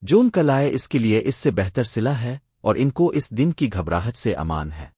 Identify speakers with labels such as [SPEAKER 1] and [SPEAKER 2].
[SPEAKER 1] جون کا لائے اس کے لیے اس سے بہتر صلح ہے اور ان کو اس دن کی گھبراہٹ سے امان ہے۔